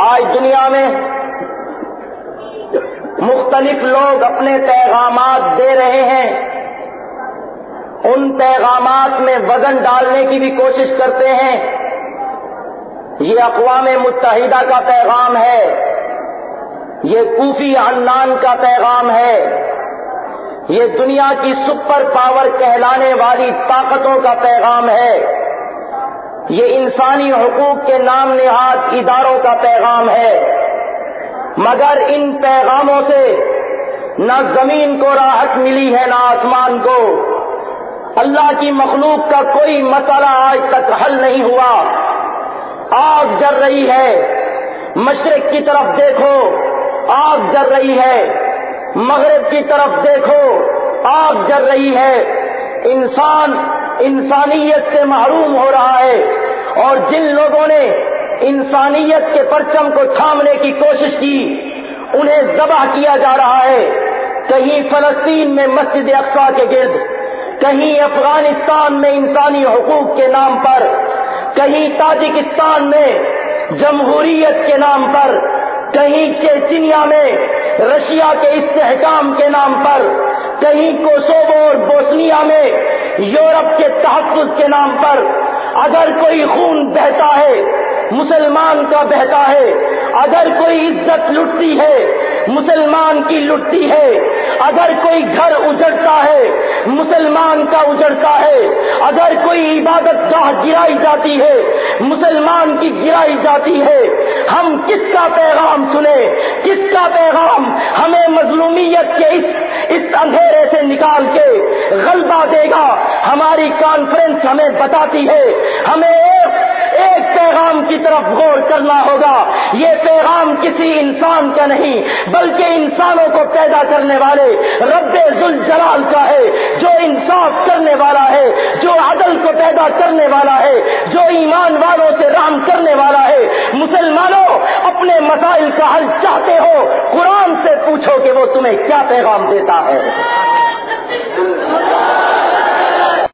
آج دنیا میں مختلف لوگ اپنے پیغامات دے رہے ہیں۔ ان پیغامات میں وزن ڈالنے کی بھی کوشش کرتے ہیں۔ یہ اقوام متحدہ کا پیغام ہے۔ یہ کوفی عنان کا پیغام ہے۔ یہ دنیا کی سپر پاور کہلانے والی طاقتوں کا پیغام ہے۔ یہ انسانی حقوق کے نام نہاد اداروں کا پیغام ہے۔ مگر ان پیغاموں سے نہ زمین کو راحت ملی ہے نہ آسمان کو۔ اللہ کی مخلوق کا کوئی مسئلہ آج تک حل نہیں ہوا۔ آگ جل رہی ہے۔ مشرق کی طرف دیکھو۔ آگ جل رہی ہے۔ مغرب کی طرف دیکھو۔ آگ جل رہی ہے۔ انسان انسانیت سے محروم ہو رہا ہے اور جن لوگوں نے انسانیت کے پرچم کو تھامنے کی کوشش کی، انہیں ذبح کیا جا رہا ہے۔ کہیں فلسطین میں مسجد اقسا کے گرد، کہیں افغانستان میں انسانی حقوق کے نام پر، کہیں تاجکستان میں جمہوریت کے نام پر، کہیں چیچنیا میں رشیا کے استحکام کے نام پر، کہیں کوسوبو اور بوسنیا میں یورپ کے تحفظ کے نام پر اگر کوئی خون بہتا ہے، مسلمان کا بہتا ہے، اگر کوئی عزت لٹتی ہے، مسلمان کی لٹتی ہے، اگر کوئی گھر اجڑتا ہے، مسلمان کا اجڑتا ہے، اگر کوئی عبادت گاہ گرائی جاتی ہے، مسلمان کی گرائی جاتی ہے، ہم کس کا پیغام سنے کس کا پیغام؟ ہمیں مظلومیت کے اس اس اندھیرے سے نکال کے غلبہ دے گا۔ ہماری کانفرنس ہمیں بتاتی ہے، ہمیں ایک ایک پیغام کی طرف غور کرنا ہوگا۔ یہ پیغام کسی انسان کا نہیں، بلکہ انسانوں کو پیدا کرنے والے رب ذل جلال کا ہے، جو انصاف کرنے والا ہے، جو عدل کو پیدا کرنے والا ہے، جو ایمان والوں سے رام کرنے والا ہے۔ مسلمانوں، اپنے مسائل کا حل چاہتے ہو، قرآن سے پوچھو کہ وہ تمہیں کیا پیغام دیتا ہے۔